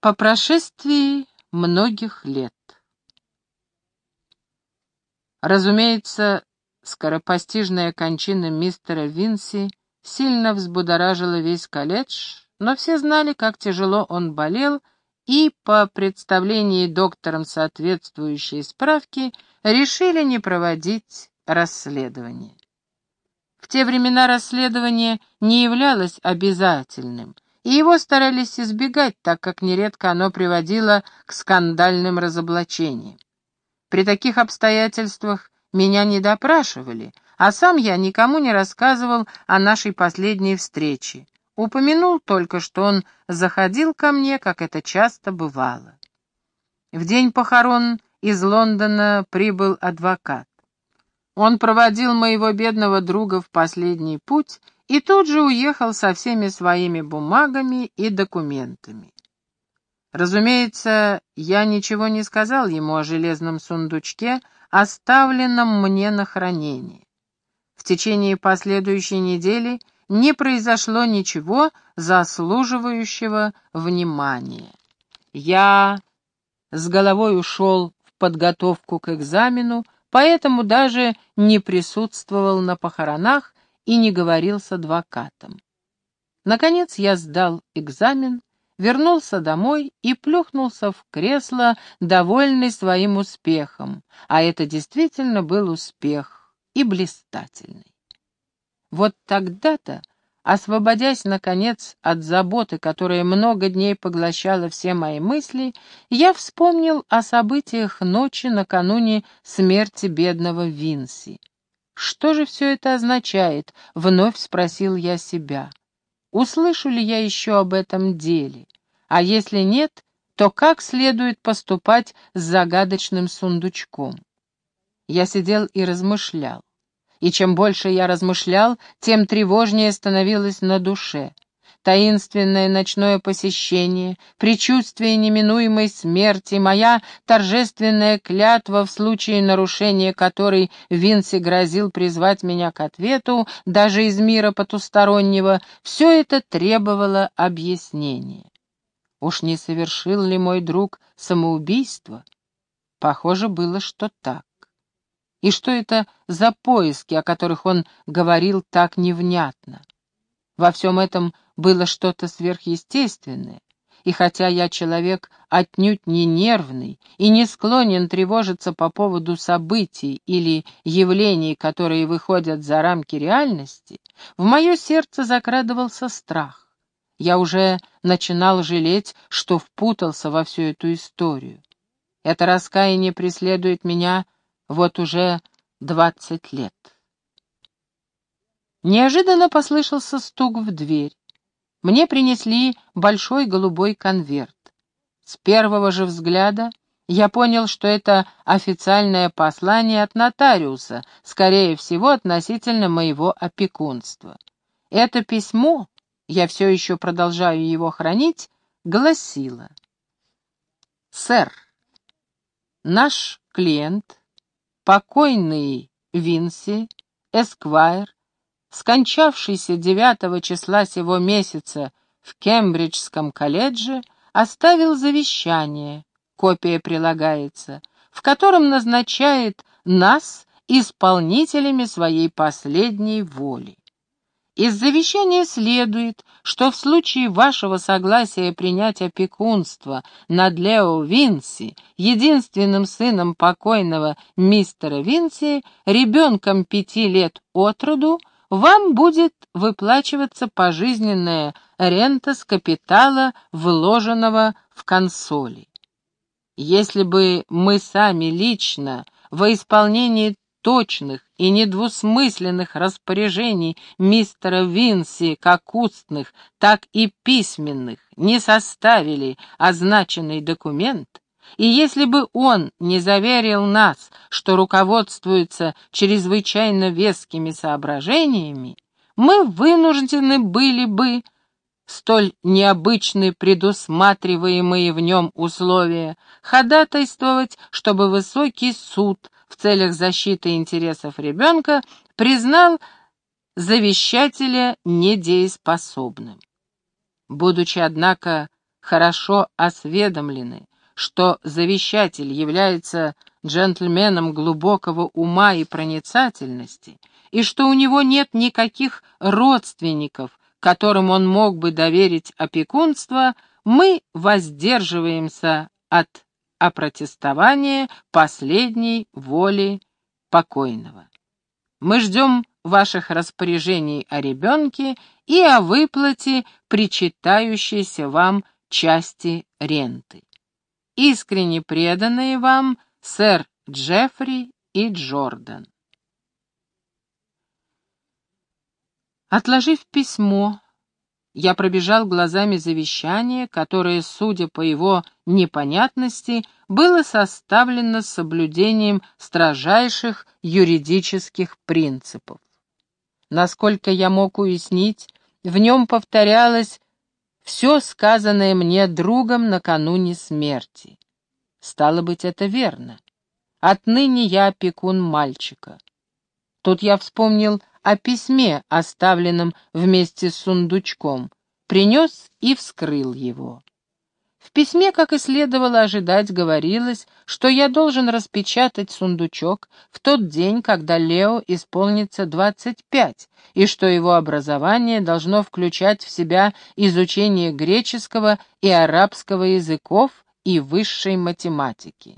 По прошествии многих лет. Разумеется, скоропостижная кончина мистера Винси сильно взбудоражила весь колледж, но все знали, как тяжело он болел, и по представлении доктором соответствующей справки решили не проводить расследование. В те времена расследование не являлось обязательным — и его старались избегать, так как нередко оно приводило к скандальным разоблачениям. При таких обстоятельствах меня не допрашивали, а сам я никому не рассказывал о нашей последней встрече. Упомянул только, что он заходил ко мне, как это часто бывало. В день похорон из Лондона прибыл адвокат. Он проводил моего бедного друга в последний путь и тут же уехал со всеми своими бумагами и документами. Разумеется, я ничего не сказал ему о железном сундучке, оставленном мне на хранение. В течение последующей недели не произошло ничего заслуживающего внимания. Я с головой ушел в подготовку к экзамену, поэтому даже не присутствовал на похоронах и не говорил с адвокатом. Наконец я сдал экзамен, вернулся домой и плюхнулся в кресло, довольный своим успехом, а это действительно был успех и блистательный. Вот тогда-то, освободясь, наконец, от заботы, которая много дней поглощала все мои мысли, я вспомнил о событиях ночи накануне смерти бедного Винси. Что же все это означает? Вновь спросил я себя. Услышу ли я еще об этом деле? А если нет, то как следует поступать с загадочным сундучком? Я сидел и размышлял. И чем больше я размышлял, тем тревожнее становилось на душе таинственное ночное посещение, предчувствие неминуемой смерти, моя торжественная клятва, в случае нарушения которой Винси грозил призвать меня к ответу, даже из мира потустороннего, все это требовало объяснения. Уж не совершил ли мой друг самоубийство? Похоже было, что так. И что это за поиски, о которых он говорил так невнятно? Во всем этом было что-то сверхъестественное, и хотя я человек отнюдь не нервный и не склонен тревожиться по поводу событий или явлений, которые выходят за рамки реальности, в мое сердце закрадывался страх. Я уже начинал жалеть, что впутался во всю эту историю. Это раскаяние преследует меня вот уже двадцать лет. Неожиданно послышался стук в дверь. Мне принесли большой голубой конверт. С первого же взгляда я понял, что это официальное послание от нотариуса, скорее всего, относительно моего опекунства. Это письмо, я все еще продолжаю его хранить, гласило. «Сэр, наш клиент, покойный Винси, Эсквайр, скончавшийся 9 числа сего месяца в Кембриджском колледже, оставил завещание, копия прилагается, в котором назначает нас исполнителями своей последней воли. Из завещания следует, что в случае вашего согласия принять опекунство над Лео Винси, единственным сыном покойного мистера Винси, ребенком пяти лет от роду, вам будет выплачиваться пожизненная рента с капитала, вложенного в консоли. Если бы мы сами лично во исполнении точных и недвусмысленных распоряжений мистера Винси как устных, так и письменных не составили означенный документ, и если бы он не заверил нас, что руководствуется чрезвычайно вескими соображениями, мы вынуждены были бы столь необычные предусматриваемые в нем условия ходатайствовать, чтобы высокий суд в целях защиты интересов ребенка признал завещателя недееспособным. Будучи, однако, хорошо осведомлены, что завещатель является джентльменом глубокого ума и проницательности, и что у него нет никаких родственников, которым он мог бы доверить опекунство, мы воздерживаемся от опротестования последней воли покойного. Мы ждем ваших распоряжений о ребенке и о выплате причитающейся вам части ренты. Искренне преданные вам сэр Джеффри и Джордан. Отложив письмо, я пробежал глазами завещание, которое, судя по его непонятности, было составлено с соблюдением строжайших юридических принципов. Насколько я мог уяснить, в нем повторялось все сказанное мне другом накануне смерти. Стало быть, это верно. Отныне я опекун мальчика. Тут я вспомнил о письме, оставленном вместе с сундучком, принес и вскрыл его. В письме, как и следовало ожидать, говорилось, что я должен распечатать сундучок в тот день, когда Лео исполнится 25, и что его образование должно включать в себя изучение греческого и арабского языков и высшей математики.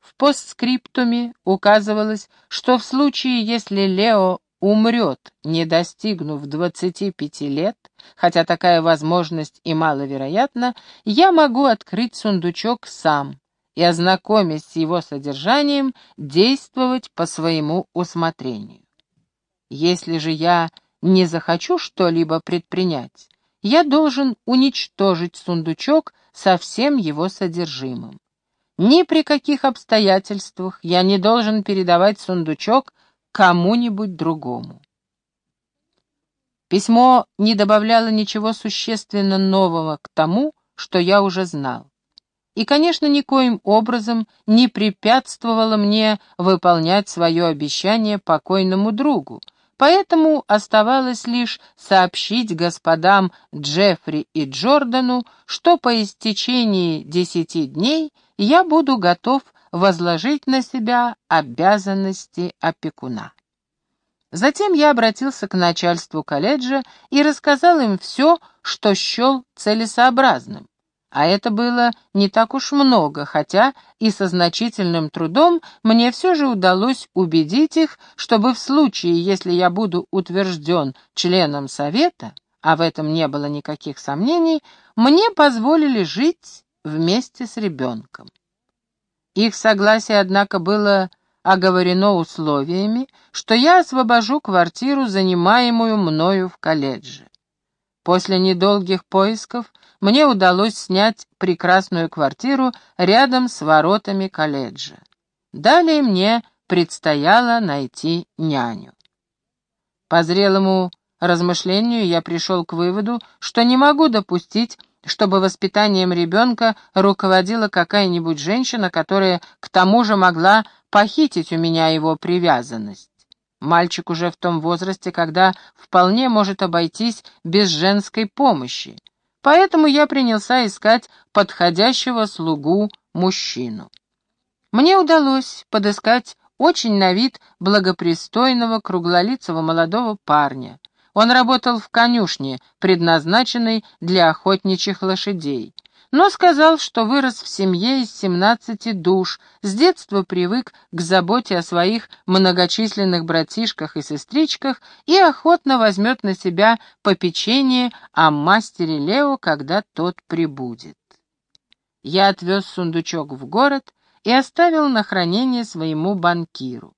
В постскриптуме указывалось, что в случае, если Лео умрет, не достигнув 25 лет, хотя такая возможность и маловероятна, я могу открыть сундучок сам и, ознакомясь с его содержанием, действовать по своему усмотрению. Если же я не захочу что-либо предпринять, я должен уничтожить сундучок со всем его содержимым. Ни при каких обстоятельствах я не должен передавать сундучок кому-нибудь другому. Письмо не добавляло ничего существенно нового к тому, что я уже знал. И, конечно, никоим образом не препятствовало мне выполнять свое обещание покойному другу, поэтому оставалось лишь сообщить господам Джеффри и Джордану, что по истечении десяти дней я буду готов возложить на себя обязанности опекуна. Затем я обратился к начальству колледжа и рассказал им все, что счел целесообразным. А это было не так уж много, хотя и со значительным трудом мне все же удалось убедить их, чтобы в случае, если я буду утвержден членом совета, а в этом не было никаких сомнений, мне позволили жить вместе с ребенком. Их согласие, однако, было оговорено условиями, что я освобожу квартиру, занимаемую мною в колледже. После недолгих поисков мне удалось снять прекрасную квартиру рядом с воротами колледжа. Далее мне предстояло найти няню. По зрелому размышлению я пришел к выводу, что не могу допустить, чтобы воспитанием ребенка руководила какая-нибудь женщина, которая к тому же могла похитить у меня его привязанность. Мальчик уже в том возрасте, когда вполне может обойтись без женской помощи. Поэтому я принялся искать подходящего слугу мужчину. Мне удалось подыскать очень на вид благопристойного круглолицего молодого парня. Он работал в конюшне, предназначенной для охотничьих лошадей, но сказал, что вырос в семье из семнадцати душ, с детства привык к заботе о своих многочисленных братишках и сестричках и охотно возьмет на себя попечение о мастере Лео, когда тот прибудет. Я отвез сундучок в город и оставил на хранение своему банкиру.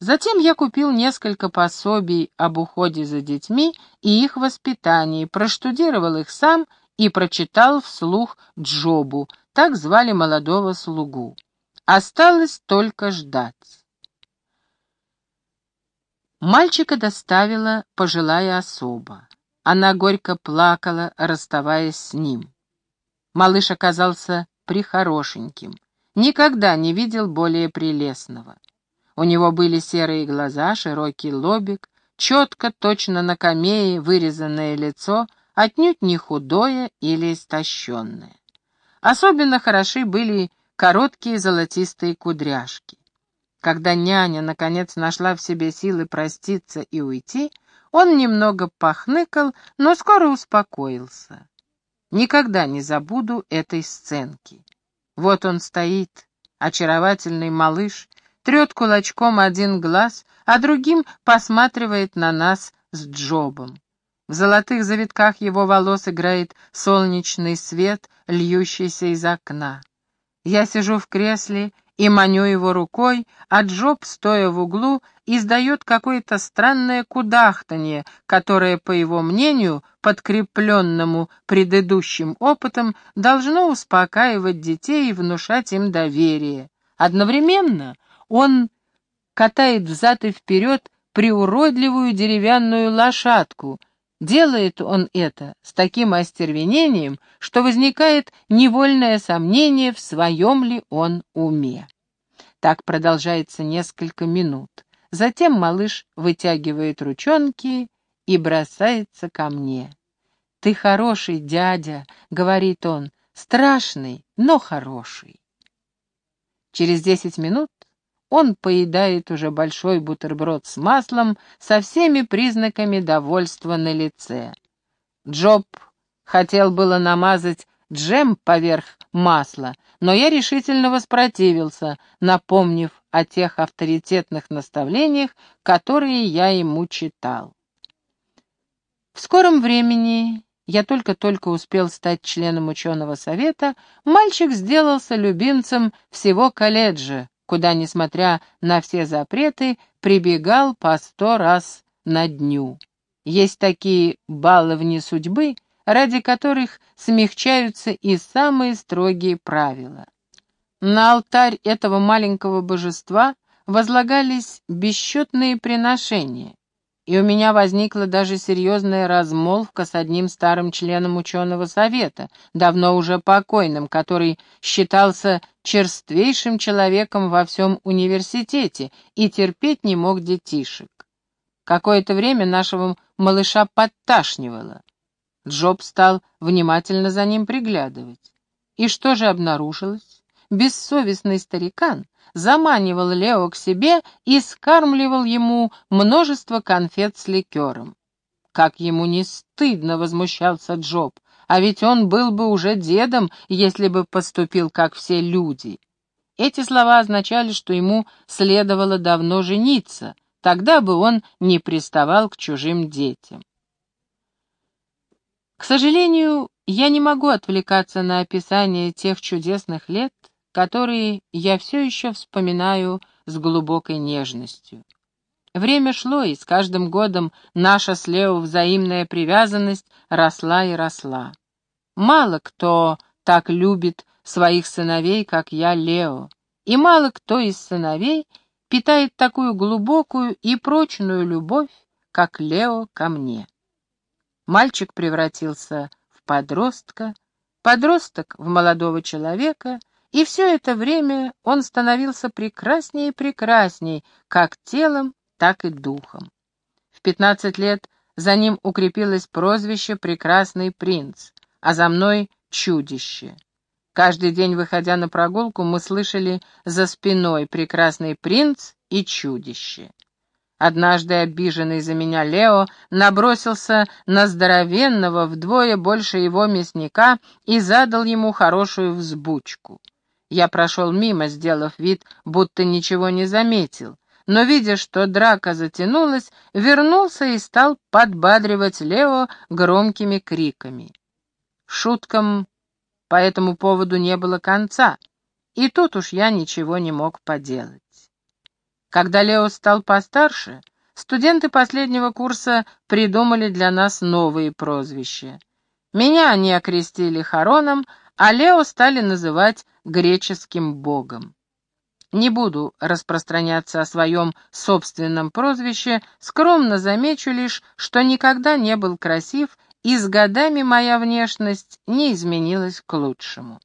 Затем я купил несколько пособий об уходе за детьми и их воспитании, проштудировал их сам и прочитал вслух Джобу, так звали молодого слугу. Осталось только ждать. Мальчика доставила пожилая особа. Она горько плакала, расставаясь с ним. Малыш оказался прихорошеньким. Никогда не видел более прелестного. У него были серые глаза, широкий лобик, четко, точно на камее вырезанное лицо, отнюдь не худое или истощенное. Особенно хороши были короткие золотистые кудряшки. Когда няня, наконец, нашла в себе силы проститься и уйти, он немного похныкал, но скоро успокоился. Никогда не забуду этой сценки. Вот он стоит, очаровательный малыш, трет кулачком один глаз, а другим посматривает на нас с Джобом. В золотых завитках его волос играет солнечный свет, льющийся из окна. Я сижу в кресле и маню его рукой, а Джоб, стоя в углу, издает какое-то странное кудахтанье, которое, по его мнению, подкрепленному предыдущим опытом, должно успокаивать детей и внушать им доверие. Одновременно он катает взад и вперед приуродливую деревянную лошадку — Делает он это с таким остервенением, что возникает невольное сомнение, в своем ли он уме. Так продолжается несколько минут. Затем малыш вытягивает ручонки и бросается ко мне. «Ты хороший, дядя», — говорит он, — «страшный, но хороший». Через десять минут он поедает уже большой бутерброд с маслом со всеми признаками довольства на лице. Джоб хотел было намазать джем поверх масла, но я решительно воспротивился, напомнив о тех авторитетных наставлениях, которые я ему читал. В скором времени, я только-только успел стать членом ученого совета, мальчик сделался любимцем всего колледжа, куда, несмотря на все запреты, прибегал по сто раз на дню. Есть такие баловни судьбы, ради которых смягчаются и самые строгие правила. На алтарь этого маленького божества возлагались бесчетные приношения, и у меня возникла даже серьезная размолвка с одним старым членом ученого совета, давно уже покойным, который считался черствейшим человеком во всем университете и терпеть не мог детишек. Какое-то время нашего малыша подташнивало. Джоб стал внимательно за ним приглядывать. И что же обнаружилось? Бессовестный старикан заманивал Лео к себе и скармливал ему множество конфет с ликером. Как ему не стыдно, возмущался Джоб, а ведь он был бы уже дедом, если бы поступил, как все люди. Эти слова означали, что ему следовало давно жениться, тогда бы он не приставал к чужим детям. К сожалению, я не могу отвлекаться на описание тех чудесных лет, которые я все еще вспоминаю с глубокой нежностью. Время шло, и с каждым годом наша с Лео взаимная привязанность росла и росла. Мало кто так любит своих сыновей, как я, Лео, и мало кто из сыновей питает такую глубокую и прочную любовь, как Лео ко мне. Мальчик превратился в подростка, подросток в молодого человека — и все это время он становился прекраснее и прекрасней, как телом, так и духом. В пятнадцать лет за ним укрепилось прозвище «Прекрасный принц», а за мной «Чудище». Каждый день, выходя на прогулку, мы слышали за спиной «Прекрасный принц» и «Чудище». Однажды обиженный за меня Лео набросился на здоровенного вдвое больше его мясника и задал ему хорошую взбучку. Я прошел мимо, сделав вид, будто ничего не заметил, но, видя, что драка затянулась, вернулся и стал подбадривать Лео громкими криками. Шуткам по этому поводу не было конца, и тут уж я ничего не мог поделать. Когда Лео стал постарше, студенты последнего курса придумали для нас новые прозвища. Меня они окрестили Хароном, а Лео стали называть греческим богом. Не буду распространяться о своем собственном прозвище, скромно замечу лишь, что никогда не был красив, и с годами моя внешность не изменилась к лучшему.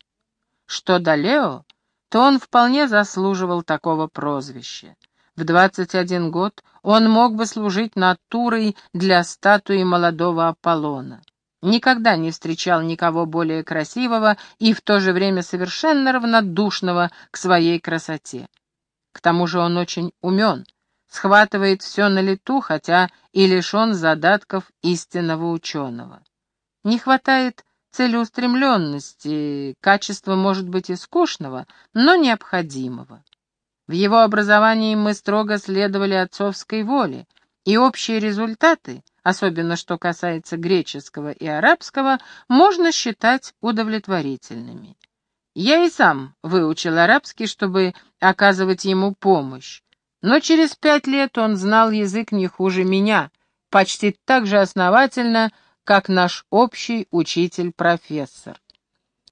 Что до Лео, то он вполне заслуживал такого прозвища. В 21 год он мог бы служить натурой для статуи молодого Аполлона. Никогда не встречал никого более красивого и в то же время совершенно равнодушного к своей красоте. К тому же он очень умен, схватывает все на лету, хотя и лишен задатков истинного ученого. Не хватает целеустремленности, качества может быть и скучного, но необходимого. В его образовании мы строго следовали отцовской воле, и общие результаты, особенно что касается греческого и арабского, можно считать удовлетворительными. Я и сам выучил арабский, чтобы оказывать ему помощь, но через пять лет он знал язык не хуже меня, почти так же основательно, как наш общий учитель-профессор.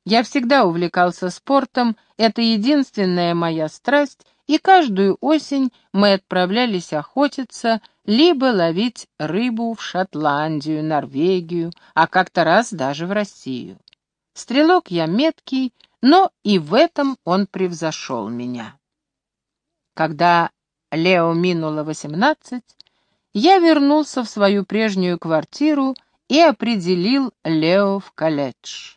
Я всегда увлекался спортом, это единственная моя страсть, и каждую осень мы отправлялись охотиться, либо ловить рыбу в Шотландию, Норвегию, а как-то раз даже в Россию. Стрелок я меткий, но и в этом он превзошел меня. Когда Лео минуло восемнадцать, я вернулся в свою прежнюю квартиру и определил Лео в колледж.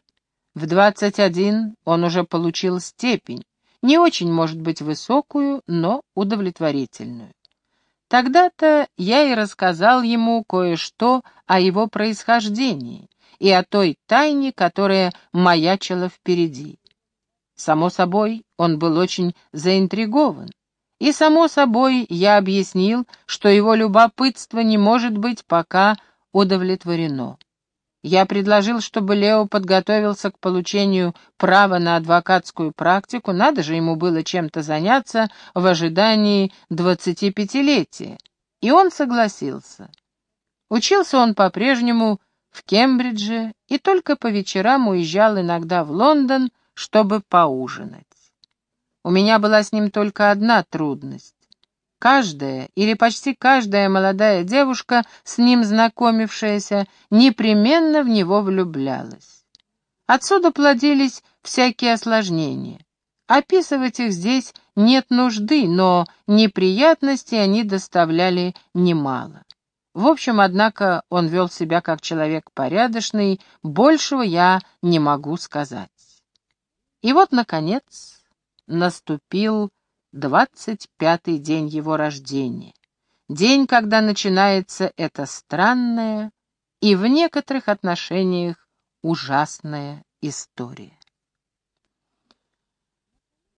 В 21 он уже получил степень, не очень, может быть, высокую, но удовлетворительную. Тогда-то я и рассказал ему кое-что о его происхождении и о той тайне, которая маячила впереди. Само собой, он был очень заинтригован, и, само собой, я объяснил, что его любопытство не может быть пока удовлетворено. Я предложил, чтобы Лео подготовился к получению права на адвокатскую практику, надо же ему было чем-то заняться в ожидании двадцатипятилетия, и он согласился. Учился он по-прежнему в Кембридже и только по вечерам уезжал иногда в Лондон, чтобы поужинать. У меня была с ним только одна трудность. Каждая или почти каждая молодая девушка, с ним знакомившаяся, непременно в него влюблялась. Отсюда плодились всякие осложнения. Описывать их здесь нет нужды, но неприятностей они доставляли немало. В общем, однако, он вел себя как человек порядочный, большего я не могу сказать. И вот, наконец, наступил двадцать пятый день его рождения, день, когда начинается эта странная и в некоторых отношениях ужасная история.